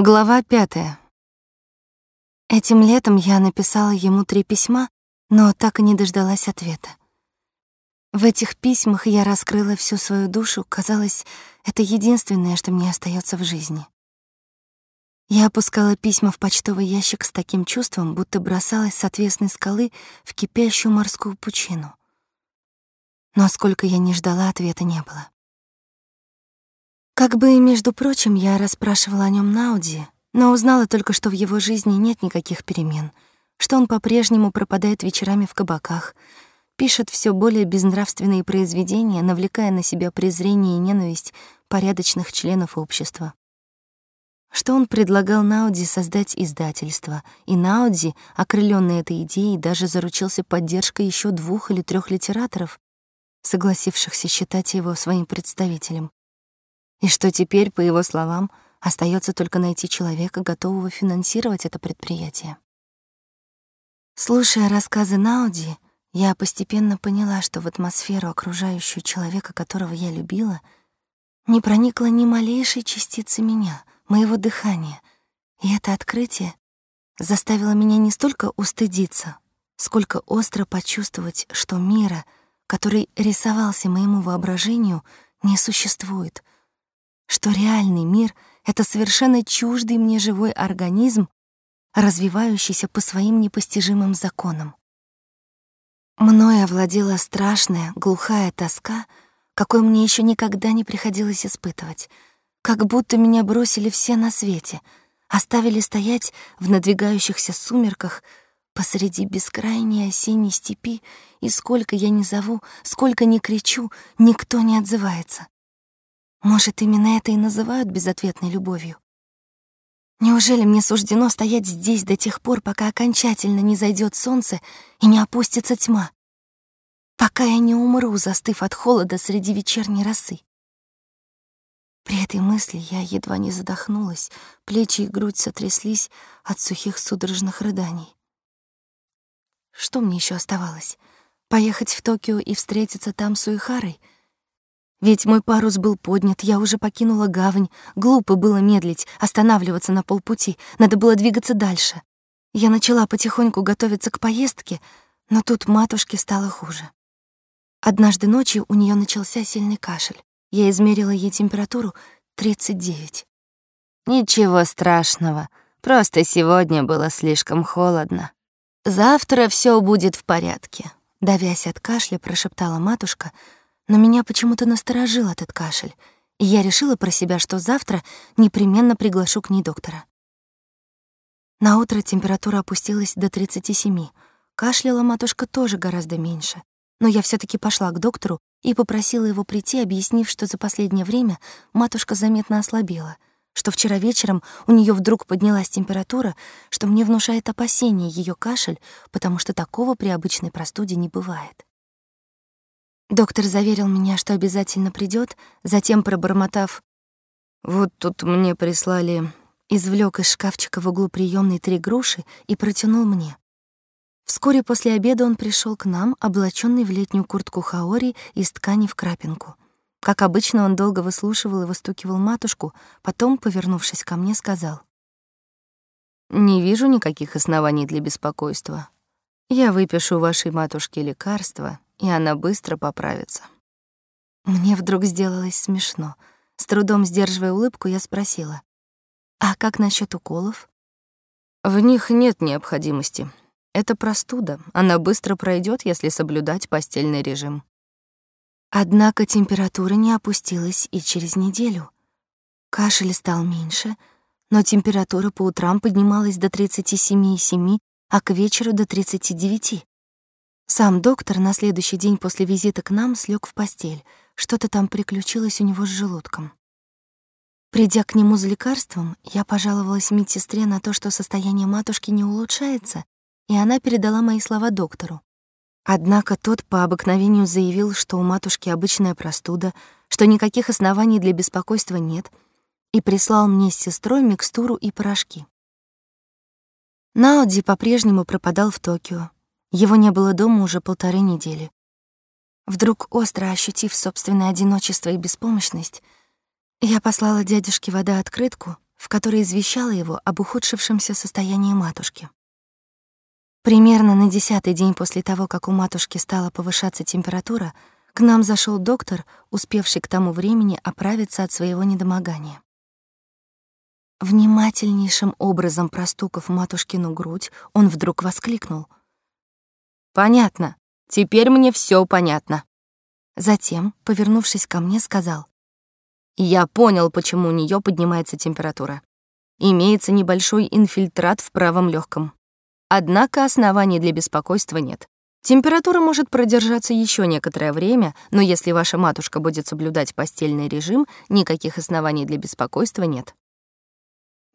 Глава пятая. Этим летом я написала ему три письма, но так и не дождалась ответа. В этих письмах я раскрыла всю свою душу, казалось, это единственное, что мне остается в жизни. Я опускала письма в почтовый ящик с таким чувством, будто бросалась с отвесной скалы в кипящую морскую пучину. Но сколько я не ждала, ответа не было. Как бы, между прочим, я расспрашивала о нем на Ауди, но узнала только, что в его жизни нет никаких перемен, что он по-прежнему пропадает вечерами в кабаках, пишет все более безнравственные произведения, навлекая на себя презрение и ненависть порядочных членов общества. Что он предлагал Науди создать издательство, и Науди, окрылённый этой идеей, даже заручился поддержкой еще двух или трех литераторов, согласившихся считать его своим представителем и что теперь, по его словам, остается только найти человека, готового финансировать это предприятие. Слушая рассказы Науди, я постепенно поняла, что в атмосферу, окружающую человека, которого я любила, не проникла ни малейшей частицы меня, моего дыхания, и это открытие заставило меня не столько устыдиться, сколько остро почувствовать, что мира, который рисовался моему воображению, не существует — что реальный мир — это совершенно чуждый мне живой организм, развивающийся по своим непостижимым законам. Мною овладела страшная, глухая тоска, какой мне еще никогда не приходилось испытывать, как будто меня бросили все на свете, оставили стоять в надвигающихся сумерках посреди бескрайней осенней степи, и сколько я ни зову, сколько ни кричу, никто не отзывается. Может, именно это и называют безответной любовью? Неужели мне суждено стоять здесь до тех пор, пока окончательно не зайдет солнце и не опустится тьма? Пока я не умру, застыв от холода среди вечерней росы? При этой мысли я едва не задохнулась, плечи и грудь сотряслись от сухих судорожных рыданий. Что мне еще оставалось? Поехать в Токио и встретиться там с Уихарой — ведь мой парус был поднят, я уже покинула гавань. Глупо было медлить, останавливаться на полпути. Надо было двигаться дальше. Я начала потихоньку готовиться к поездке, но тут матушке стало хуже. Однажды ночью у нее начался сильный кашель. Я измерила ей температуру 39. Ничего страшного, просто сегодня было слишком холодно. Завтра все будет в порядке, давясь от кашля, прошептала матушка — но меня почему-то насторожил этот кашель, и я решила про себя, что завтра непременно приглашу к ней доктора. На утро температура опустилась до 37. Кашляла матушка тоже гораздо меньше. Но я все таки пошла к доктору и попросила его прийти, объяснив, что за последнее время матушка заметно ослабела, что вчера вечером у нее вдруг поднялась температура, что мне внушает опасение ее кашель, потому что такого при обычной простуде не бывает. Доктор заверил меня, что обязательно придет, затем пробормотав «Вот тут мне прислали...» извлек из шкафчика в углу приемной три груши и протянул мне. Вскоре после обеда он пришел к нам, облаченный в летнюю куртку хаори из ткани в крапинку. Как обычно, он долго выслушивал и выстукивал матушку, потом, повернувшись ко мне, сказал. «Не вижу никаких оснований для беспокойства. Я выпишу вашей матушке лекарства, и она быстро поправится. Мне вдруг сделалось смешно. С трудом сдерживая улыбку, я спросила: "А как насчет уколов?" "В них нет необходимости. Это простуда. Она быстро пройдет, если соблюдать постельный режим". Однако температура не опустилась и через неделю. Кашель стал меньше, но температура по утрам поднималась до 37,7, а к вечеру до 39. Сам доктор на следующий день после визита к нам слег в постель. Что-то там приключилось у него с желудком. Придя к нему за лекарством, я пожаловалась медсестре на то, что состояние матушки не улучшается, и она передала мои слова доктору. Однако тот по обыкновению заявил, что у матушки обычная простуда, что никаких оснований для беспокойства нет, и прислал мне с сестрой микстуру и порошки. Науди по-прежнему пропадал в Токио, его не было дома уже полторы недели. Вдруг, остро ощутив собственное одиночество и беспомощность, я послала дядюшке вода открытку, в которой извещала его об ухудшившемся состоянии матушки. Примерно на десятый день после того, как у матушки стала повышаться температура, к нам зашел доктор, успевший к тому времени оправиться от своего недомогания. Внимательнейшим образом простукав матушкину грудь, он вдруг воскликнул. «Понятно. Теперь мне все понятно». Затем, повернувшись ко мне, сказал. «Я понял, почему у нее поднимается температура. Имеется небольшой инфильтрат в правом легком. Однако оснований для беспокойства нет. Температура может продержаться еще некоторое время, но если ваша матушка будет соблюдать постельный режим, никаких оснований для беспокойства нет.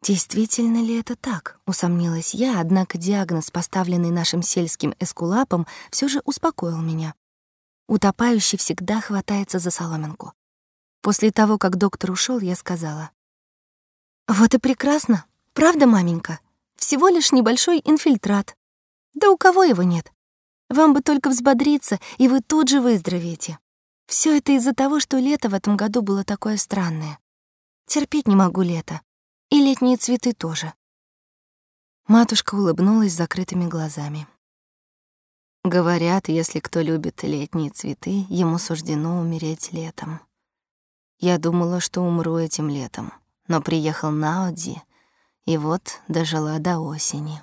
Действительно ли это так? Усомнилась я, однако диагноз, поставленный нашим сельским эскулапом, все же успокоил меня. Утопающий всегда хватается за соломинку. После того, как доктор ушел, я сказала. «Вот и прекрасно. Правда, маменька? Всего лишь небольшой инфильтрат. Да у кого его нет? Вам бы только взбодриться, и вы тут же выздоровеете. Все это из-за того, что лето в этом году было такое странное. Терпеть не могу лето. И летние цветы тоже. Матушка улыбнулась закрытыми глазами. Говорят, если кто любит летние цветы, ему суждено умереть летом. Я думала, что умру этим летом, но приехал на Оди, и вот дожила до осени.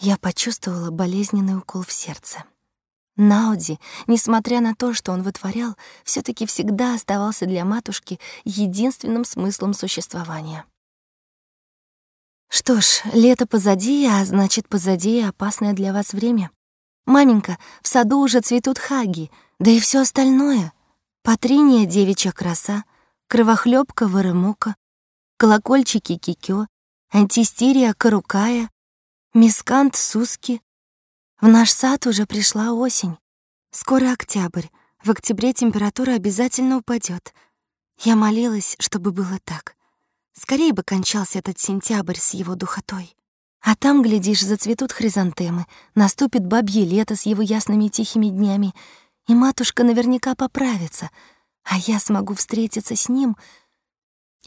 Я почувствовала болезненный укол в сердце. Науди, несмотря на то, что он вытворял, все таки всегда оставался для матушки единственным смыслом существования. Что ж, лето позади, а значит, позади и опасное для вас время. Маменька, в саду уже цветут хаги, да и все остальное. Патриния — девичья краса, кровохлебка вырымука, колокольчики кикё, антистерия карукая, мискант суски, в наш сад уже пришла осень. Скоро октябрь. В октябре температура обязательно упадет. Я молилась, чтобы было так. Скорее бы кончался этот сентябрь с его духотой. А там, глядишь, зацветут хризантемы, наступит бабье лето с его ясными тихими днями, и матушка наверняка поправится, а я смогу встретиться с ним,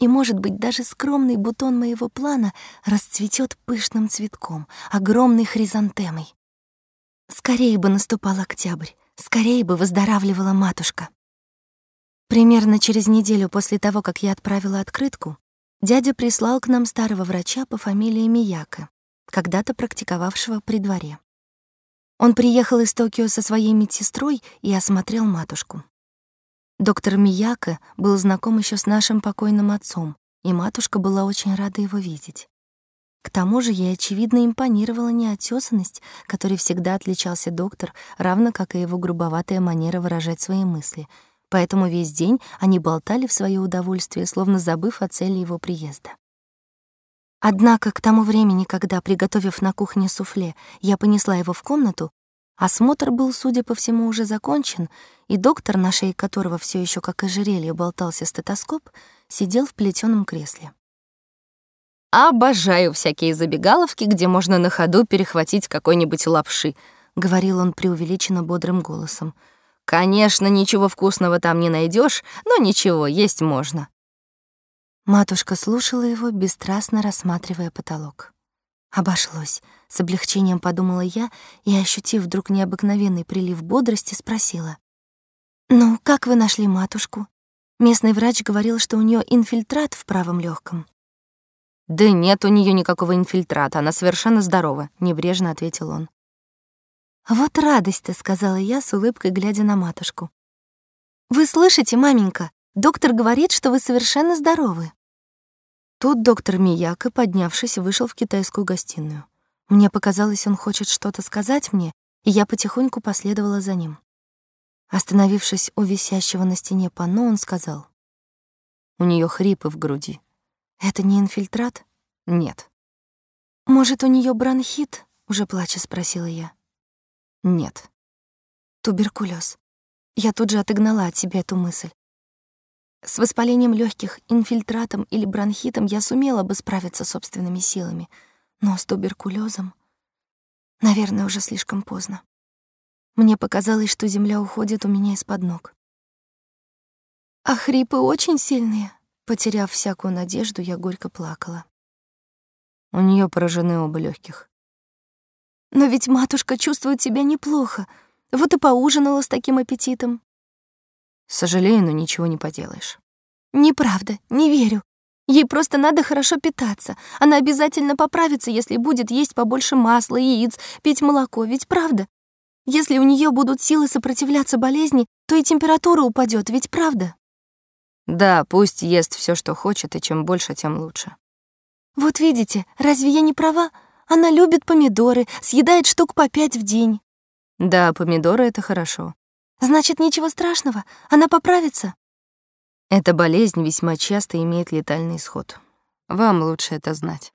и, может быть, даже скромный бутон моего плана расцветет пышным цветком, огромной хризантемой. Скорее бы наступал октябрь, скорее бы выздоравливала матушка. Примерно через неделю после того, как я отправила открытку, дядя прислал к нам старого врача по фамилии Мияка, когда-то практиковавшего при дворе. Он приехал из Токио со своей медсестрой и осмотрел матушку. Доктор Мияка был знаком еще с нашим покойным отцом, и матушка была очень рада его видеть. К тому же ей, очевидно, импонировала неотесанность, которой всегда отличался доктор, равно как и его грубоватая манера выражать свои мысли. Поэтому весь день они болтали в свое удовольствие, словно забыв о цели его приезда. Однако к тому времени, когда, приготовив на кухне суфле, я понесла его в комнату, осмотр был, судя по всему, уже закончен, и доктор, на шее которого все еще как ожерелье болтался стетоскоп, сидел в плетеном кресле. Обожаю всякие забегаловки, где можно на ходу перехватить какой-нибудь лапши, говорил он преувеличенно бодрым голосом. Конечно, ничего вкусного там не найдешь, но ничего, есть можно. Матушка слушала его, бесстрастно рассматривая потолок. Обошлось, с облегчением подумала я и, ощутив вдруг необыкновенный прилив бодрости, спросила: "Ну, как вы нашли матушку? Местный врач говорил, что у нее инфильтрат в правом легком. «Да нет у нее никакого инфильтрата, она совершенно здорова», — небрежно ответил он. «Вот радость-то», — сказала я с улыбкой, глядя на матушку. «Вы слышите, маменька, доктор говорит, что вы совершенно здоровы». Тут доктор Мияка, поднявшись, вышел в китайскую гостиную. Мне показалось, он хочет что-то сказать мне, и я потихоньку последовала за ним. Остановившись у висящего на стене панно, он сказал. У нее хрипы в груди. Это не инфильтрат? Нет. Может, у нее бронхит? Уже плача спросила я. Нет. Туберкулез. Я тут же отогнала от себя эту мысль. С воспалением легких, инфильтратом или бронхитом я сумела бы справиться собственными силами, но с туберкулезом, наверное, уже слишком поздно. Мне показалось, что земля уходит у меня из-под ног. А хрипы очень сильные, Потеряв всякую надежду, я горько плакала. У нее поражены оба легких. Но ведь матушка чувствует себя неплохо. Вот и поужинала с таким аппетитом. Сожалею, но ничего не поделаешь. Неправда, не верю. Ей просто надо хорошо питаться. Она обязательно поправится, если будет есть побольше масла, яиц, пить молоко, ведь правда? Если у нее будут силы сопротивляться болезни, то и температура упадет, ведь правда? Да, пусть ест все, что хочет, и чем больше, тем лучше. Вот видите, разве я не права? Она любит помидоры, съедает штук по пять в день. Да, помидоры — это хорошо. Значит, ничего страшного, она поправится. Эта болезнь весьма часто имеет летальный исход. Вам лучше это знать.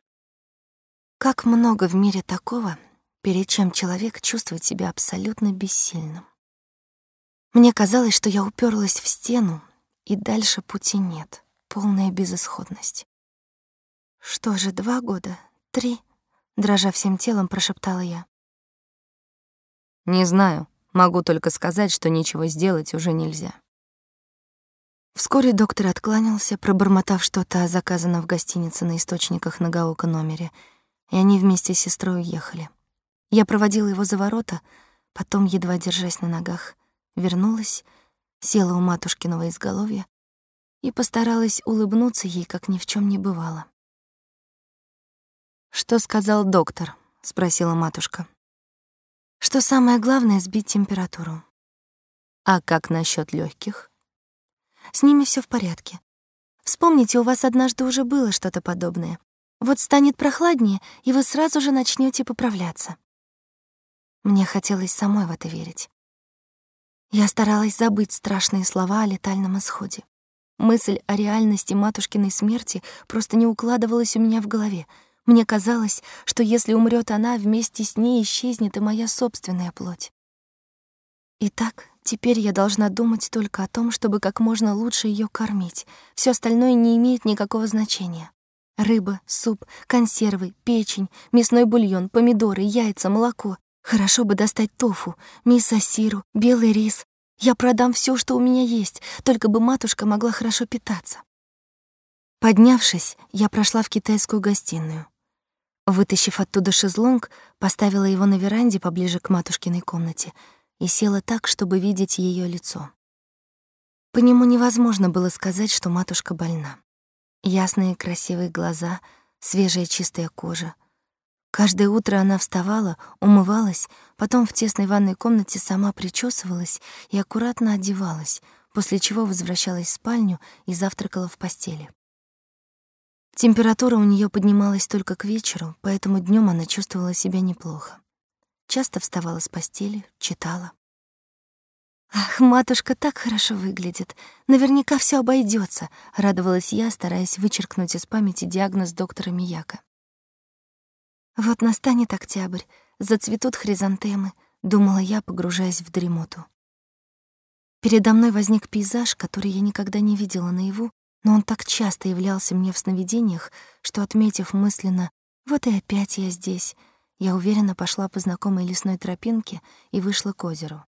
Как много в мире такого, перед чем человек чувствует себя абсолютно бессильным. Мне казалось, что я уперлась в стену, и дальше пути нет, полная безысходность. Что же, два года, три, дрожа всем телом, прошептала я. Не знаю, могу только сказать, что ничего сделать уже нельзя. Вскоре доктор откланялся, пробормотав что-то о заказанном в гостинице на источниках на Гаока номере, и они вместе с сестрой уехали. Я проводила его за ворота, потом, едва держась на ногах, вернулась, села у матушкиного изголовья и постаралась улыбнуться ей, как ни в чем не бывало. «Что сказал доктор?» — спросила матушка. «Что самое главное — сбить температуру». «А как насчет легких? С ними все в порядке. Вспомните, у вас однажды уже было что-то подобное. Вот станет прохладнее, и вы сразу же начнете поправляться. Мне хотелось самой в это верить. Я старалась забыть страшные слова о летальном исходе. Мысль о реальности матушкиной смерти просто не укладывалась у меня в голове. Мне казалось, что если умрет она, вместе с ней исчезнет и моя собственная плоть. Итак, теперь я должна думать только о том, чтобы как можно лучше ее кормить. Все остальное не имеет никакого значения. Рыба, суп, консервы, печень, мясной бульон, помидоры, яйца, молоко. Хорошо бы достать тофу, мисо-сиру, белый рис. Я продам все, что у меня есть, только бы матушка могла хорошо питаться. Поднявшись, я прошла в китайскую гостиную. Вытащив оттуда шезлонг, поставила его на веранде поближе к матушкиной комнате и села так, чтобы видеть ее лицо. По нему невозможно было сказать, что матушка больна. Ясные красивые глаза, свежая чистая кожа — Каждое утро она вставала, умывалась, потом в тесной ванной комнате сама причесывалась и аккуратно одевалась, после чего возвращалась в спальню и завтракала в постели. Температура у нее поднималась только к вечеру, поэтому днем она чувствовала себя неплохо. Часто вставала с постели, читала. «Ах, матушка так хорошо выглядит. Наверняка все обойдется, радовалась я, стараясь вычеркнуть из памяти диагноз доктора Мияка. Вот настанет октябрь, зацветут хризантемы, думала я, погружаясь в дремоту. Передо мной возник пейзаж, который я никогда не видела наяву, но он так часто являлся мне в сновидениях, что, отметив мысленно «вот и опять я здесь», я уверенно пошла по знакомой лесной тропинке и вышла к озеру.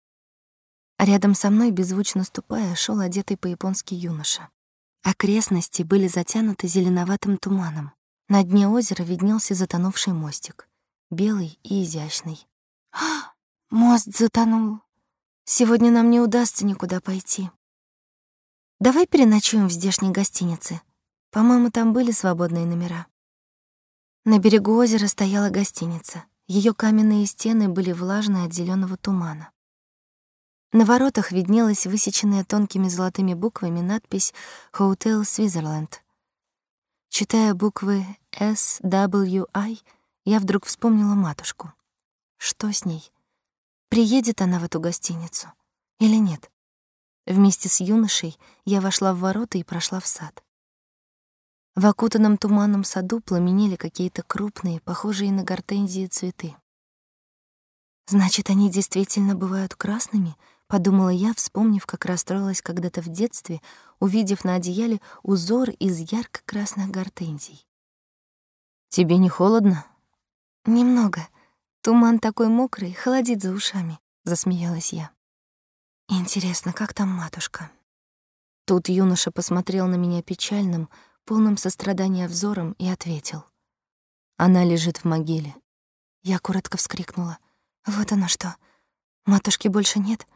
А рядом со мной, беззвучно ступая, шел одетый по-японски юноша. Окрестности были затянуты зеленоватым туманом. На дне озера виднелся затонувший мостик, белый и изящный. А, мост затонул. Сегодня нам не удастся никуда пойти. Давай переночуем в здешней гостинице. По-моему, там были свободные номера. На берегу озера стояла гостиница. Ее каменные стены были влажны от зеленого тумана. На воротах виднелась высеченная тонкими золотыми буквами надпись «Hotel Switzerland». Читая буквы S, W, I, я вдруг вспомнила матушку. Что с ней? Приедет она в эту гостиницу или нет? Вместе с юношей я вошла в ворота и прошла в сад. В окутанном туманном саду пламенели какие-то крупные, похожие на гортензии цветы. Значит, они действительно бывают красными — подумала я, вспомнив, как расстроилась когда-то в детстве, увидев на одеяле узор из ярко-красных гортензий. Тебе не холодно? Немного. Туман такой мокрый, холодит за ушами, засмеялась я. Интересно, как там матушка? Тут юноша посмотрел на меня печальным, полным сострадания взором и ответил. Она лежит в могиле. Я коротко вскрикнула. Вот оно что. Матушки больше нет.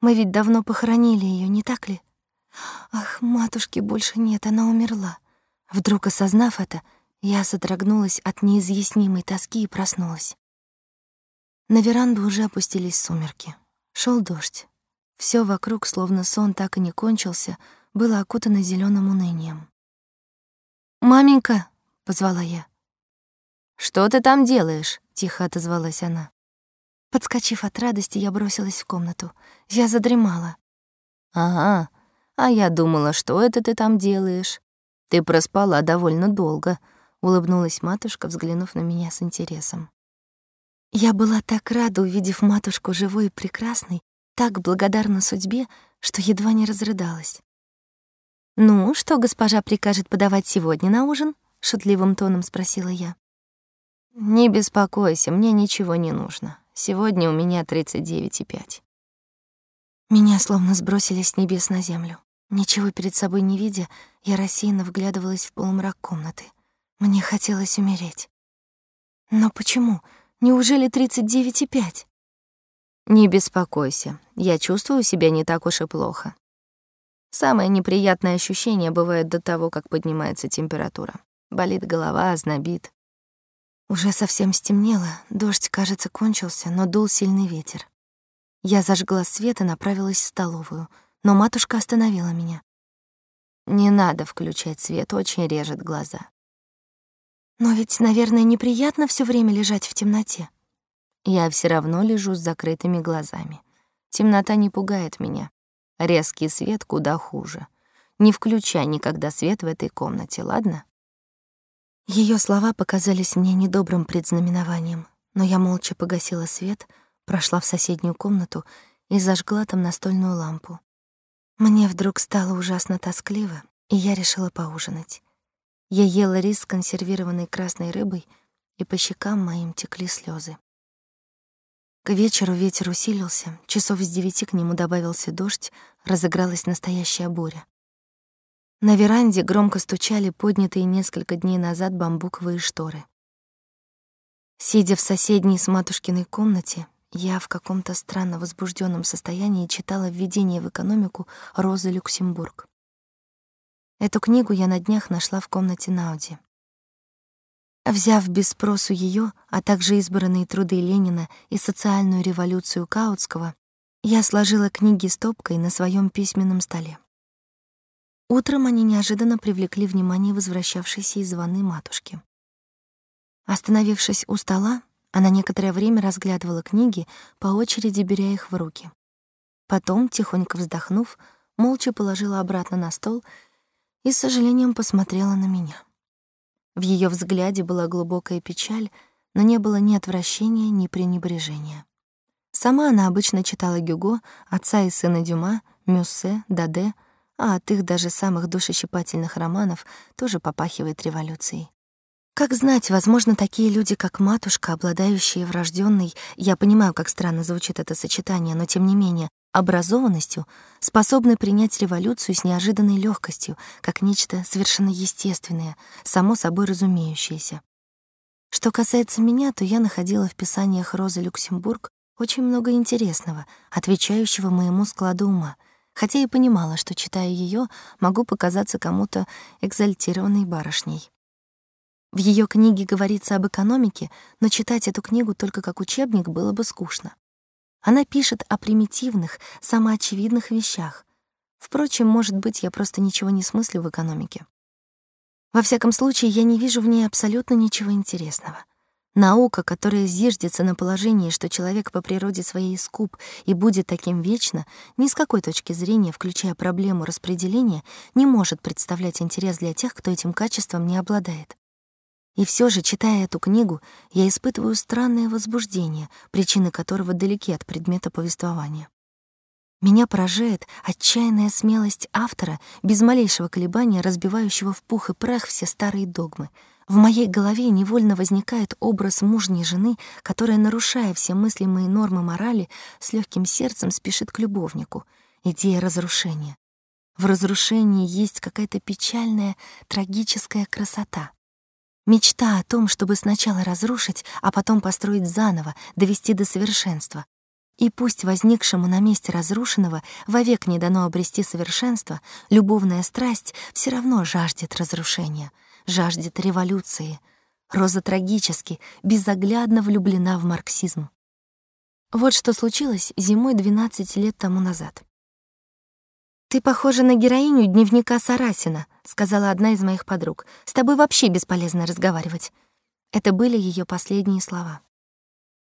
Мы ведь давно похоронили ее, не так ли? Ах, матушки больше нет, она умерла. Вдруг осознав это, я содрогнулась от неизъяснимой тоски и проснулась. На веранду уже опустились сумерки. Шел дождь. Все вокруг, словно сон так и не кончился, было окутано зеленым унынием. «Маменька!» — позвала я. «Что ты там делаешь?» — тихо отозвалась она. Подскочив от радости, я бросилась в комнату. Я задремала. «Ага, а я думала, что это ты там делаешь. Ты проспала довольно долго», — улыбнулась матушка, взглянув на меня с интересом. Я была так рада, увидев матушку живой и прекрасной, так благодарна судьбе, что едва не разрыдалась. «Ну, что госпожа прикажет подавать сегодня на ужин?» — шутливым тоном спросила я. «Не беспокойся, мне ничего не нужно. Сегодня у меня 39,5». Меня словно сбросили с небес на землю. Ничего перед собой не видя, я рассеянно вглядывалась в полумрак комнаты. Мне хотелось умереть. Но почему? Неужели 39,5? Не беспокойся, я чувствую себя не так уж и плохо. Самое неприятное ощущение бывает до того, как поднимается температура. Болит голова, ознобит. Уже совсем стемнело, дождь, кажется, кончился, но дул сильный ветер. Я зажгла свет и направилась в столовую, но матушка остановила меня. Не надо включать свет, очень режет глаза. Но ведь, наверное, неприятно все время лежать в темноте. Я все равно лежу с закрытыми глазами. Темнота не пугает меня. Резкий свет куда хуже. Не включай никогда свет в этой комнате, ладно? Ее слова показались мне недобрым предзнаменованием, но я молча погасила свет, прошла в соседнюю комнату и зажгла там настольную лампу. Мне вдруг стало ужасно тоскливо, и я решила поужинать. Я ела рис с консервированной красной рыбой, и по щекам моим текли слезы. К вечеру ветер усилился, часов с девяти к нему добавился дождь, разыгралась настоящая буря. На веранде громко стучали поднятые несколько дней назад бамбуковые шторы. Сидя в соседней с матушкиной комнате, я в каком-то странно возбужденном состоянии читала введение в экономику Розы Люксембург. Эту книгу я на днях нашла в комнате Науди. Взяв без спросу ее, а также избранные труды Ленина и социальную революцию Каутского, я сложила книги стопкой на своем письменном столе. Утром они неожиданно привлекли внимание возвращавшейся из ванной матушки. Остановившись у стола, она некоторое время разглядывала книги, по очереди беря их в руки. Потом, тихонько вздохнув, молча положила обратно на стол и с сожалением посмотрела на меня. В ее взгляде была глубокая печаль, но не было ни отвращения, ни пренебрежения. Сама она обычно читала Гюго, отца и сына Дюма, Мюссе, Даде, а от их даже самых душещипательных романов тоже попахивает революцией. Как знать, возможно, такие люди, как матушка, обладающие врожденной, я понимаю, как странно звучит это сочетание, но тем не менее, образованностью способны принять революцию с неожиданной легкостью, как нечто совершенно естественное, само собой разумеющееся. Что касается меня, то я находила в писаниях Розы Люксембург очень много интересного, отвечающего моему складу ума, хотя и понимала, что, читая ее, могу показаться кому-то экзальтированной барышней. В ее книге говорится об экономике, но читать эту книгу только как учебник было бы скучно. Она пишет о примитивных, самоочевидных вещах. Впрочем, может быть, я просто ничего не смыслю в экономике. Во всяком случае, я не вижу в ней абсолютно ничего интересного. Наука, которая зиждется на положении, что человек по природе своей скуп и будет таким вечно, ни с какой точки зрения, включая проблему распределения, не может представлять интерес для тех, кто этим качеством не обладает. И все же, читая эту книгу, я испытываю странное возбуждение, причины которого далеки от предмета повествования. Меня поражает отчаянная смелость автора, без малейшего колебания разбивающего в пух и прах все старые догмы. В моей голове невольно возникает образ мужней жены, которая, нарушая все мыслимые нормы морали, с легким сердцем спешит к любовнику. Идея разрушения. В разрушении есть какая-то печальная, трагическая красота. Мечта о том, чтобы сначала разрушить, а потом построить заново, довести до совершенства. И пусть возникшему на месте разрушенного вовек не дано обрести совершенство, любовная страсть все равно жаждет разрушения, жаждет революции. Роза трагически, безоглядно влюблена в марксизм. Вот что случилось зимой 12 лет тому назад. «Ты похожа на героиню дневника Сарасина», — сказала одна из моих подруг. «С тобой вообще бесполезно разговаривать». Это были ее последние слова.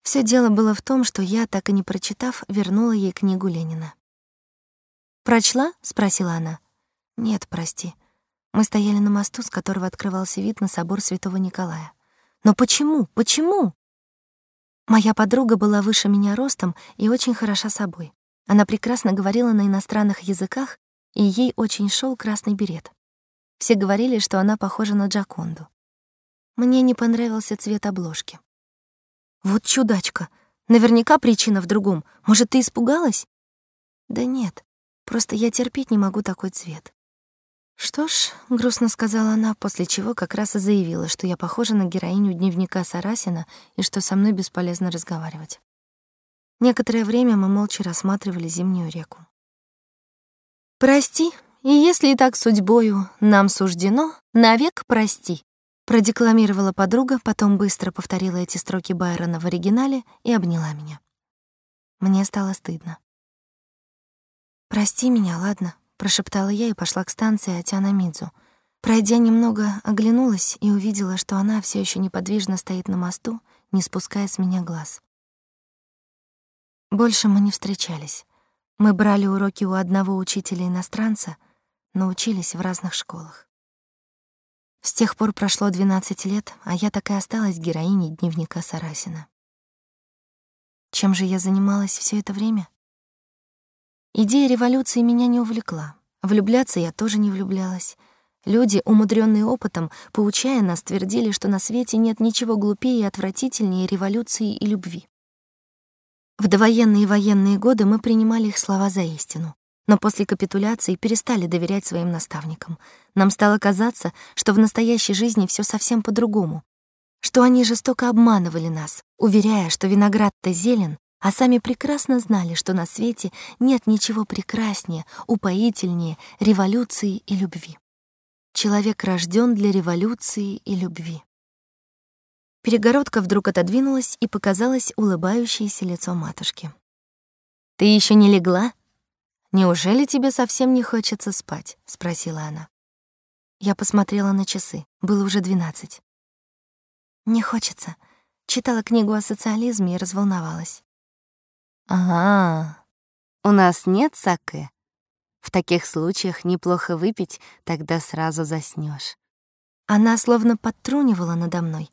Все дело было в том, что я, так и не прочитав, вернула ей книгу Ленина. «Прочла?» — спросила она. «Нет, прости. Мы стояли на мосту, с которого открывался вид на собор Святого Николая. Но почему? Почему?» Моя подруга была выше меня ростом и очень хороша собой. Она прекрасно говорила на иностранных языках, и ей очень шел красный берет. Все говорили, что она похожа на Джаконду. Мне не понравился цвет обложки. «Вот чудачка! Наверняка причина в другом. Может, ты испугалась?» «Да нет, просто я терпеть не могу такой цвет. «Что ж», — грустно сказала она, после чего как раз и заявила, что я похожа на героиню дневника Сарасина и что со мной бесполезно разговаривать. Некоторое время мы молча рассматривали зимнюю реку. «Прости, и если так судьбою нам суждено, навек прости», продекламировала подруга, потом быстро повторила эти строки Байрона в оригинале и обняла меня. Мне стало стыдно. «Прости меня, ладно?» прошептала я и пошла к станции Атяна Мидзу. Пройдя немного, оглянулась и увидела, что она все еще неподвижно стоит на мосту, не спуская с меня глаз. Больше мы не встречались. Мы брали уроки у одного учителя-иностранца, но учились в разных школах. С тех пор прошло 12 лет, а я так и осталась героиней дневника Сарасина. Чем же я занималась все это время? Идея революции меня не увлекла. Влюбляться я тоже не влюблялась. Люди, умудренные опытом, поучая нас, твердили, что на свете нет ничего глупее и отвратительнее революции и любви. В довоенные и военные годы мы принимали их слова за истину. Но после капитуляции перестали доверять своим наставникам. Нам стало казаться, что в настоящей жизни все совсем по-другому, что они жестоко обманывали нас, уверяя, что виноград-то зелен, а сами прекрасно знали, что на свете нет ничего прекраснее, упоительнее революции и любви. Человек рожден для революции и любви. Перегородка вдруг отодвинулась, и показалось улыбающееся лицо матушки. «Ты еще не легла? Неужели тебе совсем не хочется спать?» — спросила она. Я посмотрела на часы. Было уже двенадцать. «Не хочется». Читала книгу о социализме и разволновалась. Ага. У нас нет саке. В таких случаях неплохо выпить, тогда сразу заснешь. Она словно подтрунивала надо мной,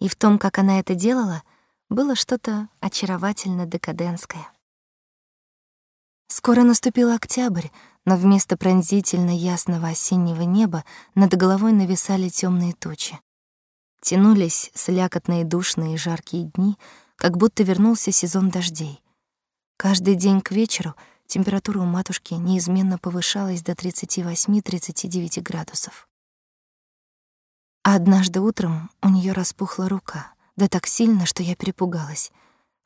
и в том, как она это делала, было что-то очаровательно декаденское. Скоро наступил октябрь, но вместо пронзительно ясного осеннего неба над головой нависали темные тучи. Тянулись слякотные душные жаркие дни, как будто вернулся сезон дождей. Каждый день к вечеру температура у матушки неизменно повышалась до 38-39 градусов. Однажды утром у нее распухла рука, да так сильно, что я перепугалась.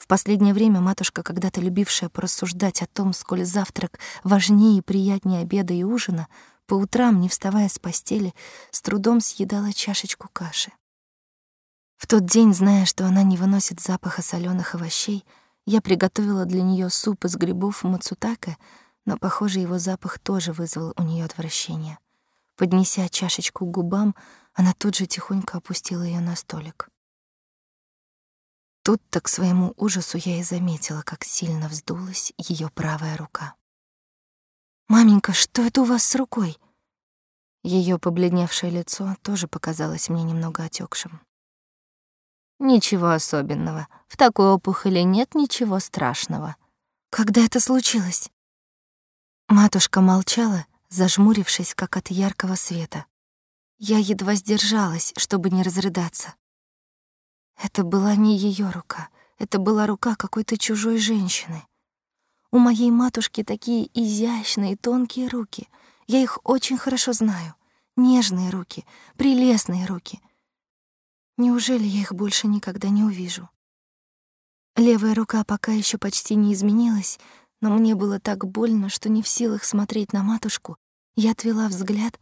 В последнее время матушка, когда-то любившая порассуждать о том, сколь завтрак важнее и приятнее обеда и ужина, по утрам, не вставая с постели, с трудом съедала чашечку каши. В тот день, зная, что она не выносит запаха соленых овощей, я приготовила для нее суп из грибов мацутака, но, похоже, его запах тоже вызвал у нее отвращение. Поднеся чашечку к губам, она тут же тихонько опустила ее на столик. Тут-то к своему ужасу я и заметила, как сильно вздулась ее правая рука. «Маменька, что это у вас с рукой?» Ее побледневшее лицо тоже показалось мне немного отекшим. Ничего особенного. В такой опухоли нет ничего страшного. Когда это случилось? Матушка молчала, зажмурившись, как от яркого света. Я едва сдержалась, чтобы не разрыдаться. Это была не ее рука, это была рука какой-то чужой женщины. У моей матушки такие изящные тонкие руки, Я их очень хорошо знаю. Нежные руки, прелестные руки. Неужели я их больше никогда не увижу? Левая рука пока еще почти не изменилась, но мне было так больно, что не в силах смотреть на матушку, я отвела взгляд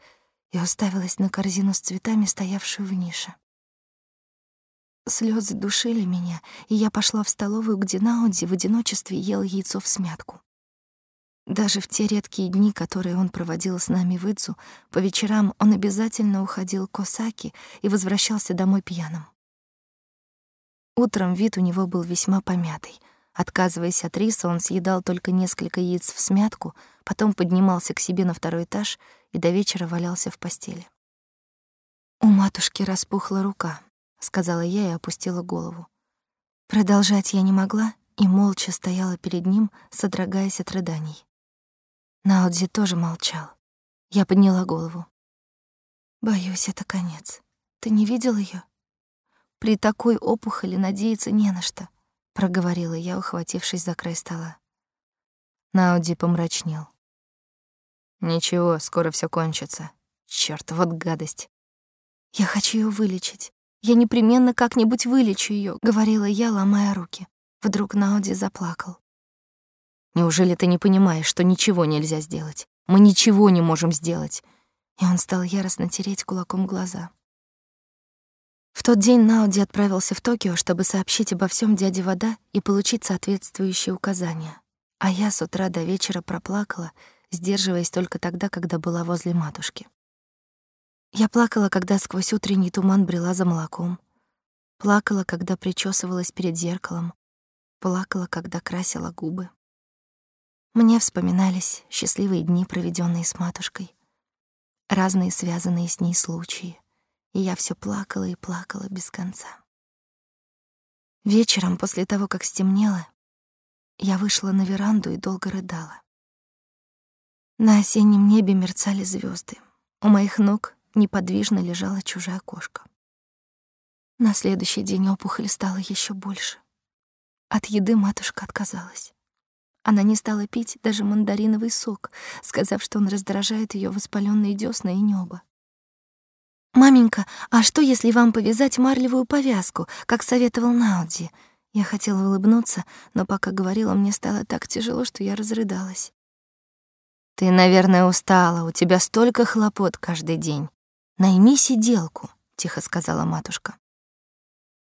и уставилась на корзину с цветами, стоявшую в нише. Слезы душили меня, и я пошла в столовую, где Науди в одиночестве ел яйцо в смятку. Даже в те редкие дни, которые он проводил с нами в Идзу, по вечерам он обязательно уходил к Осаки и возвращался домой пьяным. Утром вид у него был весьма помятый. Отказываясь от риса, он съедал только несколько яиц в смятку, потом поднимался к себе на второй этаж и до вечера валялся в постели. У матушки распухла рука, — сказала я и опустила голову. Продолжать я не могла и молча стояла перед ним, содрогаясь от рыданий. Наудзи тоже молчал. Я подняла голову. «Боюсь, это конец. Ты не видел ее? При такой опухоли надеяться не на что», — проговорила я, ухватившись за край стола. Науди помрачнел. «Ничего, скоро все кончится. Чёрт, вот гадость. Я хочу ее вылечить. Я непременно как-нибудь вылечу ее, говорила я, ломая руки. Вдруг Науди заплакал. Неужели ты не понимаешь, что ничего нельзя сделать? Мы ничего не можем сделать. И он стал яростно тереть кулаком глаза. В тот день Науди отправился в Токио, чтобы сообщить обо всем дяде Вода и получить соответствующие указания. А я с утра до вечера проплакала, сдерживаясь только тогда, когда была возле матушки. Я плакала, когда сквозь утренний туман брела за молоком. Плакала, когда причесывалась перед зеркалом. Плакала, когда красила губы. Мне вспоминались счастливые дни, проведенные с матушкой. Разные связанные с ней случаи. И я все плакала и плакала без конца. Вечером, после того, как стемнело, я вышла на веранду и долго рыдала. На осеннем небе мерцали звезды. У моих ног неподвижно лежала чужая кошка. На следующий день опухоль стала еще больше. От еды матушка отказалась. Она не стала пить даже мандариновый сок, сказав, что он раздражает ее воспаленные десна и небо. «Маменька, а что, если вам повязать марлевую повязку, как советовал Науди?» Я хотела улыбнуться, но пока говорила, мне стало так тяжело, что я разрыдалась. «Ты, наверное, устала, у тебя столько хлопот каждый день. Найми сиделку, тихо сказала матушка.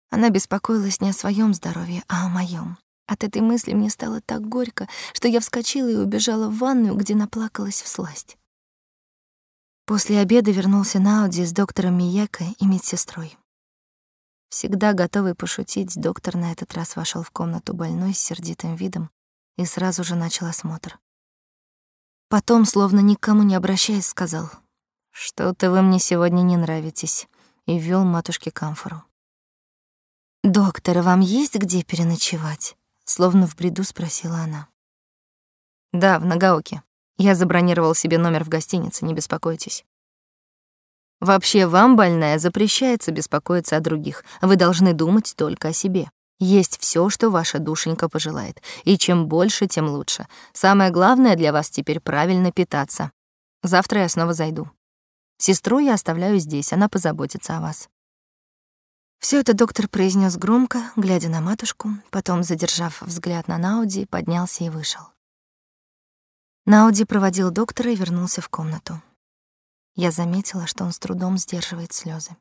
Она беспокоилась не о своем здоровье, а о моем. От этой мысли мне стало так горько, что я вскочила и убежала в ванную, где наплакалась в сласть. После обеда вернулся Науди с доктором Мияко и медсестрой. Всегда готовый пошутить, доктор на этот раз вошел в комнату больной с сердитым видом и сразу же начал осмотр. Потом, словно никому не обращаясь, сказал — «Что-то вы мне сегодня не нравитесь», и ввел матушке камфору. «Доктор, вам есть где переночевать?» Словно в бреду спросила она. «Да, в Нагаоке. Я забронировал себе номер в гостинице, не беспокойтесь». «Вообще, вам, больная, запрещается беспокоиться о других. Вы должны думать только о себе. Есть все, что ваша душенька пожелает, и чем больше, тем лучше. Самое главное для вас теперь правильно питаться. Завтра я снова зайду. Сестру я оставляю здесь, она позаботится о вас». Все это доктор произнес громко, глядя на матушку, потом, задержав взгляд на Науди, поднялся и вышел. Науди проводил доктора и вернулся в комнату. Я заметила, что он с трудом сдерживает слезы.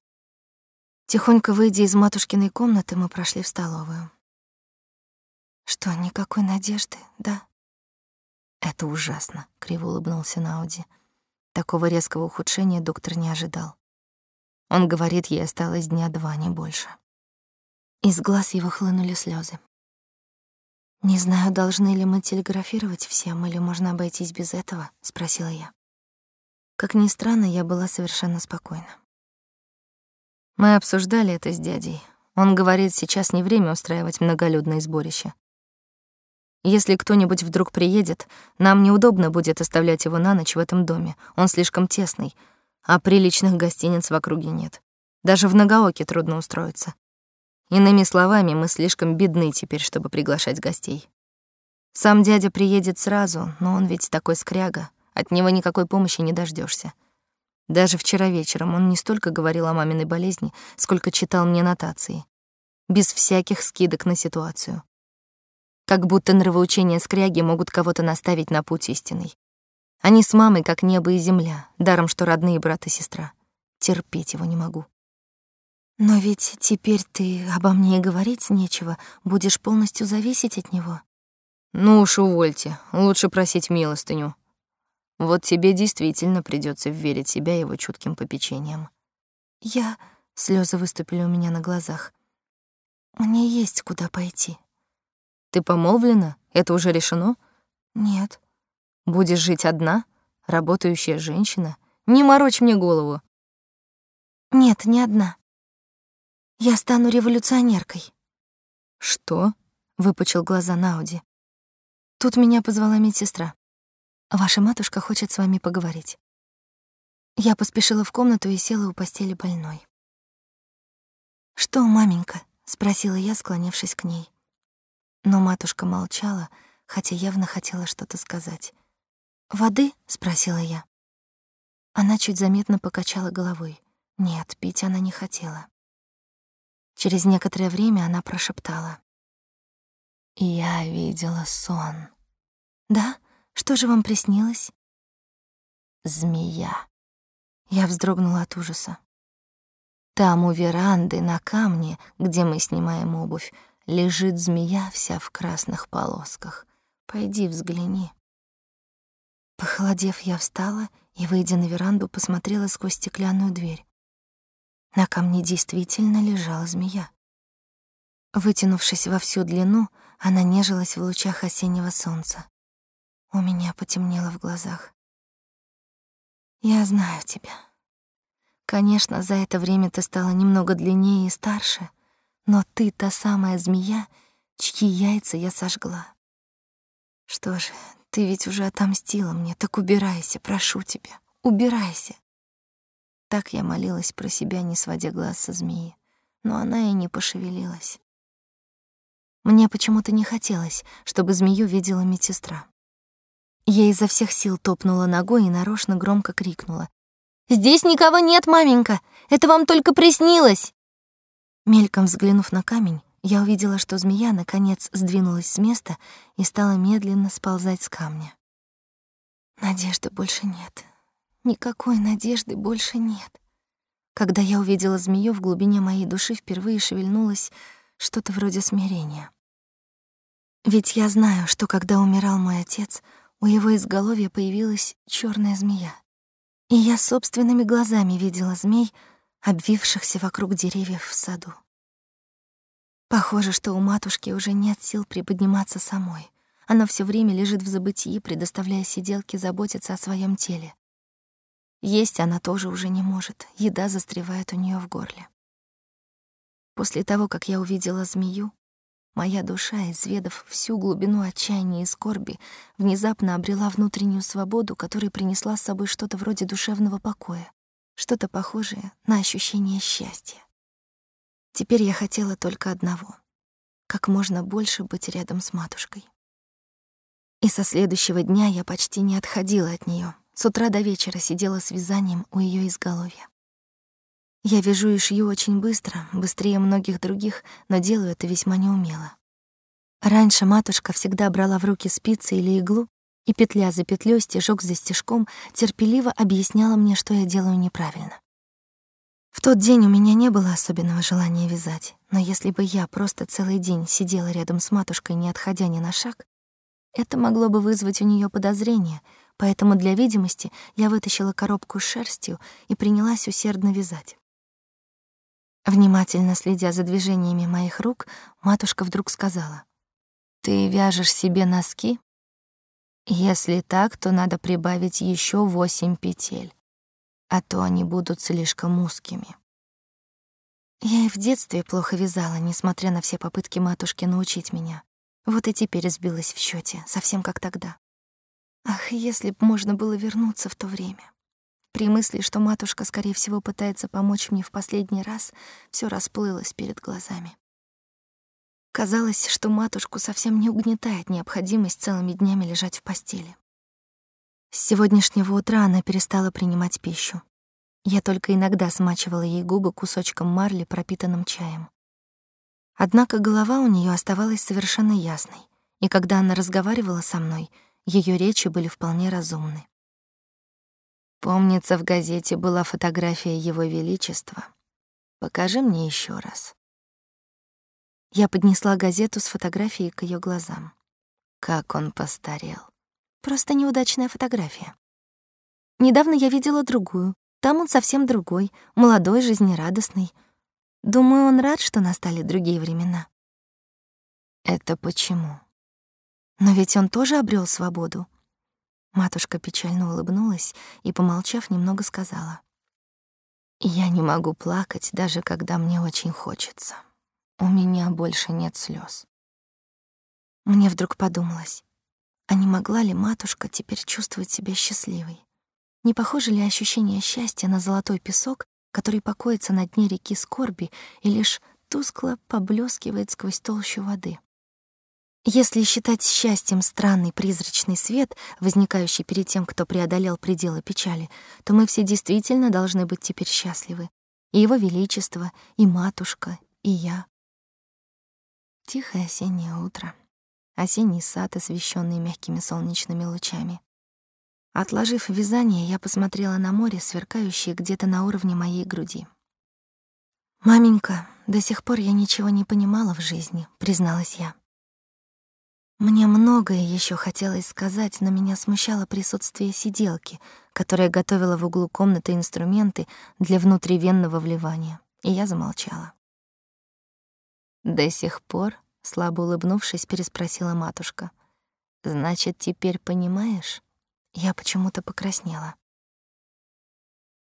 Тихонько выйдя из матушкиной комнаты, мы прошли в столовую. Что, никакой надежды, да? Это ужасно, криво улыбнулся Науди. Такого резкого ухудшения доктор не ожидал. Он говорит, ей осталось дня два, не больше. Из глаз его хлынули слезы. «Не знаю, должны ли мы телеграфировать всем, или можно обойтись без этого?» — спросила я. Как ни странно, я была совершенно спокойна. Мы обсуждали это с дядей. Он говорит, сейчас не время устраивать многолюдное сборище. Если кто-нибудь вдруг приедет, нам неудобно будет оставлять его на ночь в этом доме. Он слишком тесный, а приличных гостиниц в округе нет. Даже в Нагаоке трудно устроиться. Иными словами, мы слишком бедны теперь, чтобы приглашать гостей. Сам дядя приедет сразу, но он ведь такой скряга, От него никакой помощи не дождешься. Даже вчера вечером он не столько говорил о маминой болезни, сколько читал мне нотации. Без всяких скидок на ситуацию. Как будто нравоучения скряги могут кого-то наставить на путь истинный. Они с мамой как небо и земля, даром что родные брат и сестра. Терпеть его не могу. Но ведь теперь ты обо мне и говорить нечего, будешь полностью зависеть от него. Ну уж увольте, лучше просить милостыню. Вот тебе действительно придется верить себя его чутким попечением. Я... Слезы выступили у меня на глазах. Мне есть куда пойти. Ты помолвлена? Это уже решено? Нет. Будешь жить одна? Работающая женщина? Не морочь мне голову. Нет, не одна. Я стану революционеркой. Что? Выпучил глаза Науди. Тут меня позвала медсестра. Ваша матушка хочет с вами поговорить. Я поспешила в комнату и села у постели больной. «Что, маменька?» — спросила я, склонившись к ней. Но матушка молчала, хотя явно хотела что-то сказать. «Воды?» — спросила я. Она чуть заметно покачала головой. Нет, пить она не хотела. Через некоторое время она прошептала. «Я видела сон». «Да? Что же вам приснилось?» «Змея». Я вздрогнула от ужаса. Там у веранды на камне, где мы снимаем обувь, лежит змея вся в красных полосках. Пойди взгляни. Похолодев, я встала и, выйдя на веранду, посмотрела сквозь стеклянную дверь. На камне действительно лежала змея. Вытянувшись во всю длину, она нежилась в лучах осеннего солнца. У меня потемнело в глазах. Я знаю тебя. Конечно, за это время ты стала немного длиннее и старше, но ты та самая змея, чьи яйца я сожгла. Что же, ты ведь уже отомстила мне, так убирайся, прошу тебя, убирайся. Так я молилась про себя, не сводя глаз со змеи, но она и не пошевелилась. Мне почему-то не хотелось, чтобы змею видела медсестра. Я изо всех сил топнула ногой и нарочно громко крикнула. «Здесь никого нет, маменька! Это вам только приснилось!» Мельком взглянув на камень, я увидела, что змея наконец сдвинулась с места и стала медленно сползать с камня. Надежды больше нет. Никакой надежды больше нет. Когда я увидела змею, в глубине моей души впервые шевельнулось что-то вроде смирения. Ведь я знаю, что когда умирал мой отец, у его изголовья появилась черная змея. И я собственными глазами видела змей, обвившихся вокруг деревьев в саду. Похоже, что у матушки уже нет сил приподниматься самой. Она все время лежит в забытии, предоставляя сиделке заботиться о своем теле. Есть она тоже уже не может, еда застревает у нее в горле. После того, как я увидела змею, Моя душа, изведав всю глубину отчаяния и скорби, внезапно обрела внутреннюю свободу, которая принесла с собой что-то вроде душевного покоя, что-то похожее на ощущение счастья. Теперь я хотела только одного — как можно больше быть рядом с матушкой. И со следующего дня я почти не отходила от нее. С утра до вечера сидела с вязанием у ее изголовья. Я вяжу и шью очень быстро, быстрее многих других, но делаю это весьма неумело. Раньше матушка всегда брала в руки спицы или иглу и петля за петлей, стежок за стежком терпеливо объясняла мне, что я делаю неправильно. В тот день у меня не было особенного желания вязать, но если бы я просто целый день сидела рядом с матушкой, не отходя ни на шаг, это могло бы вызвать у нее подозрение, поэтому для видимости я вытащила коробку с шерстью и принялась усердно вязать. Внимательно следя за движениями моих рук, матушка вдруг сказала: "Ты вяжешь себе носки? Если так, то надо прибавить еще восемь петель, а то они будут слишком узкими". Я и в детстве плохо вязала, несмотря на все попытки матушки научить меня. Вот и теперь сбилась в счете, совсем как тогда. Ах, если б можно было вернуться в то время. При мысли, что матушка, скорее всего, пытается помочь мне в последний раз, все расплылось перед глазами. Казалось, что матушку совсем не угнетает необходимость целыми днями лежать в постели. С сегодняшнего утра она перестала принимать пищу. Я только иногда смачивала ей губы кусочком марли, пропитанным чаем. Однако голова у нее оставалась совершенно ясной, и когда она разговаривала со мной, ее речи были вполне разумны. Помнится, в газете была фотография Его Величества. Покажи мне еще раз. Я поднесла газету с фотографией к ее глазам. Как он постарел. Просто неудачная фотография. Недавно я видела другую. Там он совсем другой, молодой, жизнерадостный. Думаю, он рад, что настали другие времена. Это почему? Но ведь он тоже обрел свободу. Матушка печально улыбнулась и, помолчав, немного сказала: "Я не могу плакать, даже когда мне очень хочется. У меня больше нет слез. Мне вдруг подумалось: а не могла ли матушка теперь чувствовать себя счастливой? Не похоже ли ощущение счастья на золотой песок, который покоится на дне реки скорби и лишь тускло поблескивает сквозь толщу воды? Если считать счастьем странный призрачный свет, возникающий перед тем, кто преодолел пределы печали, то мы все действительно должны быть теперь счастливы. И Его Величество, и матушка, и я. Тихое осеннее утро осенний сад, освещенный мягкими солнечными лучами. Отложив вязание, я посмотрела на море, сверкающее где-то на уровне моей груди. «Маменька, до сих пор я ничего не понимала в жизни», — призналась я. Мне многое еще хотелось сказать, но меня смущало присутствие сиделки, которая готовила в углу комнаты инструменты для внутривенного вливания, и я замолчала. «До сих пор?» слабо улыбнувшись, переспросила матушка. Значит, теперь понимаешь? Я почему-то покраснела.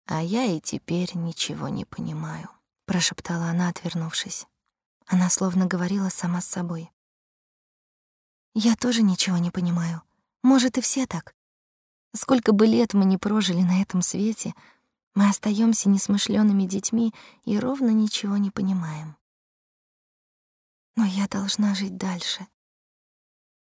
А я и теперь ничего не понимаю, прошептала она, отвернувшись. Она словно говорила сама с собой. Я тоже ничего не понимаю. Может, и все так. Сколько бы лет мы ни прожили на этом свете, мы остаемся несмышленными детьми и ровно ничего не понимаем. Но я должна жить дальше.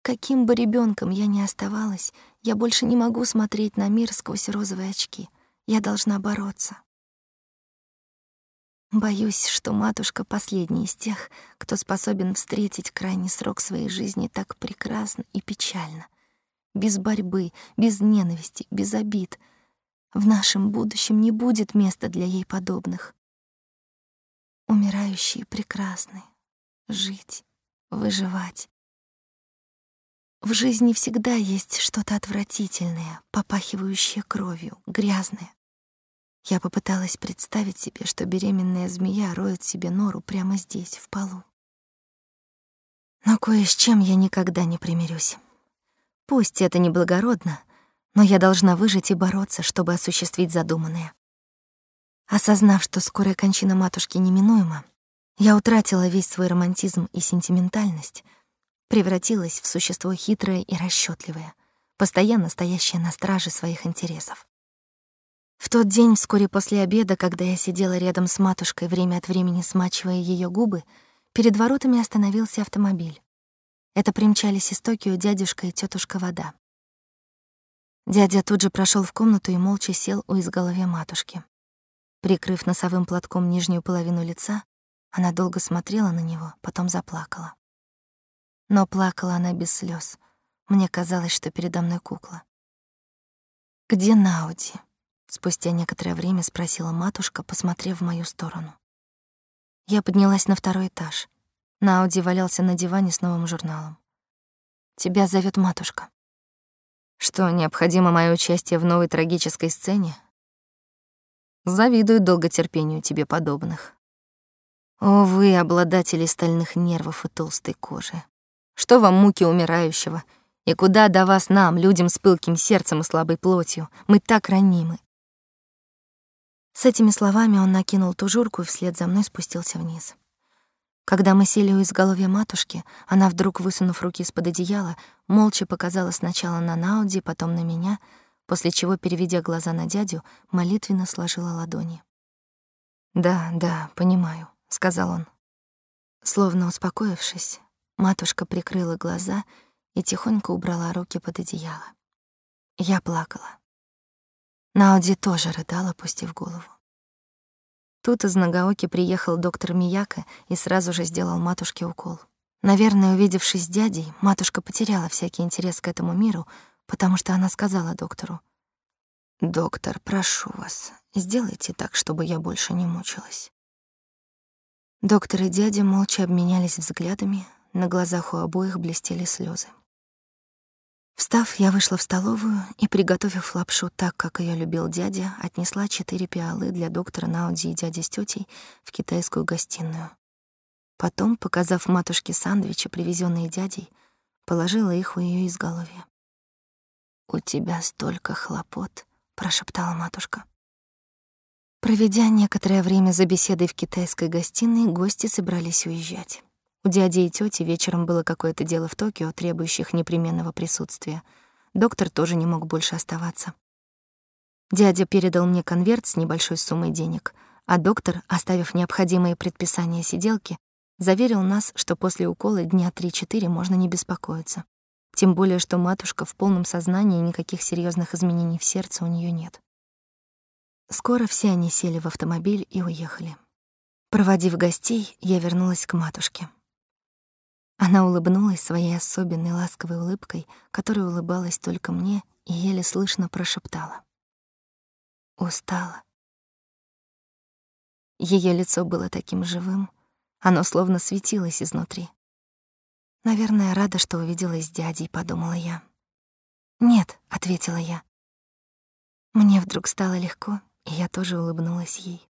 Каким бы ребенком я ни оставалась, я больше не могу смотреть на мир сквозь розовые очки. Я должна бороться. Боюсь, что матушка последняя из тех, кто способен встретить крайний срок своей жизни так прекрасно и печально. Без борьбы, без ненависти, без обид. В нашем будущем не будет места для ей подобных. Умирающие прекрасны, жить, выживать. В жизни всегда есть что-то отвратительное, попахивающее кровью, грязное. Я попыталась представить себе, что беременная змея роет себе нору прямо здесь, в полу. Но кое с чем я никогда не примирюсь. Пусть это неблагородно, но я должна выжить и бороться, чтобы осуществить задуманное. Осознав, что скорая кончина матушки неминуема, я утратила весь свой романтизм и сентиментальность, превратилась в существо хитрое и расчетливое, постоянно стоящее на страже своих интересов. В тот день, вскоре после обеда, когда я сидела рядом с матушкой, время от времени смачивая ее губы, перед воротами остановился автомобиль. Это примчались из Токио дядюшка и тетушка Вода. Дядя тут же прошел в комнату и молча сел у изголовья матушки. Прикрыв носовым платком нижнюю половину лица, она долго смотрела на него, потом заплакала. Но плакала она без слез. Мне казалось, что передо мной кукла. «Где Науди?» — спустя некоторое время спросила матушка, посмотрев в мою сторону. Я поднялась на второй этаж. Науди валялся на диване с новым журналом. «Тебя зовет матушка». «Что, необходимо мое участие в новой трагической сцене?» «Завидую долготерпению тебе подобных». О, вы, обладатели стальных нервов и толстой кожи. Что вам муки умирающего? И куда до вас нам, людям с пылким сердцем и слабой плотью? Мы так ранимы. С этими словами он накинул тужурку и вслед за мной спустился вниз. Когда мы сели у изголовья матушки, она вдруг, высунув руки из-под одеяла, молча показала сначала на Науди, потом на меня, после чего, переведя глаза на дядю, молитвенно сложила ладони. «Да, да, понимаю сказал он. Словно успокоившись, матушка прикрыла глаза и тихонько убрала руки под одеяло. Я плакала. Науди тоже рыдала, опустив голову. Тут из Нагаоки приехал доктор Мияка и сразу же сделал матушке укол. Наверное, увидевшись с дядей, матушка потеряла всякий интерес к этому миру, потому что она сказала доктору, «Доктор, прошу вас, сделайте так, чтобы я больше не мучилась». Доктор и дядя молча обменялись взглядами, на глазах у обоих блестели слезы. Встав, я вышла в столовую и, приготовив лапшу так, как ее любил дядя, отнесла четыре пиалы для доктора Науди и дяди с тетей в китайскую гостиную. Потом, показав матушке сандвичи, привезенные дядей, положила их у ее изголовья. «У тебя столько хлопот», — прошептала матушка. Проведя некоторое время за беседой в китайской гостиной, гости собрались уезжать. У дяди и тети вечером было какое-то дело в Токио, требующих непременного присутствия. Доктор тоже не мог больше оставаться. Дядя передал мне конверт с небольшой суммой денег, а доктор, оставив необходимые предписания сиделки, Заверил нас, что после укола дня 3-4 можно не беспокоиться. Тем более, что матушка в полном сознании, никаких серьезных изменений в сердце у нее нет. Скоро все они сели в автомобиль и уехали. Проводив гостей, я вернулась к матушке. Она улыбнулась своей особенной ласковой улыбкой, которой улыбалась только мне, и еле слышно прошептала. Устала. Ее лицо было таким живым, оно словно светилось изнутри. Наверное, рада, что увиделась с дядей, подумала я. Нет, ответила я. Мне вдруг стало легко, и я тоже улыбнулась ей.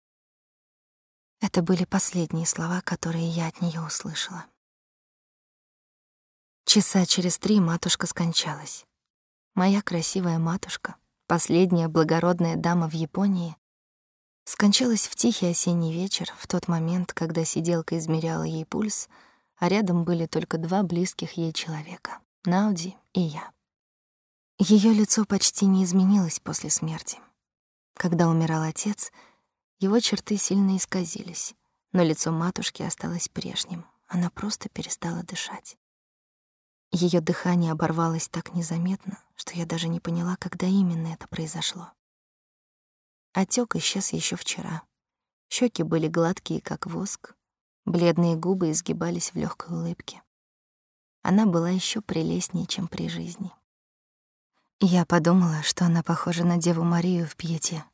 Это были последние слова, которые я от нее услышала. Часа через три матушка скончалась. Моя красивая матушка, последняя благородная дама в Японии, Скончалась в тихий осенний вечер, в тот момент, когда сиделка измеряла ей пульс, а рядом были только два близких ей человека — Науди и я. Ее лицо почти не изменилось после смерти. Когда умирал отец, его черты сильно исказились, но лицо матушки осталось прежним, она просто перестала дышать. Ее дыхание оборвалось так незаметно, что я даже не поняла, когда именно это произошло. Отек исчез еще вчера. Щеки были гладкие, как воск, бледные губы изгибались в легкой улыбке. Она была еще прелестнее, чем при жизни. Я подумала, что она похожа на Деву Марию в пьете,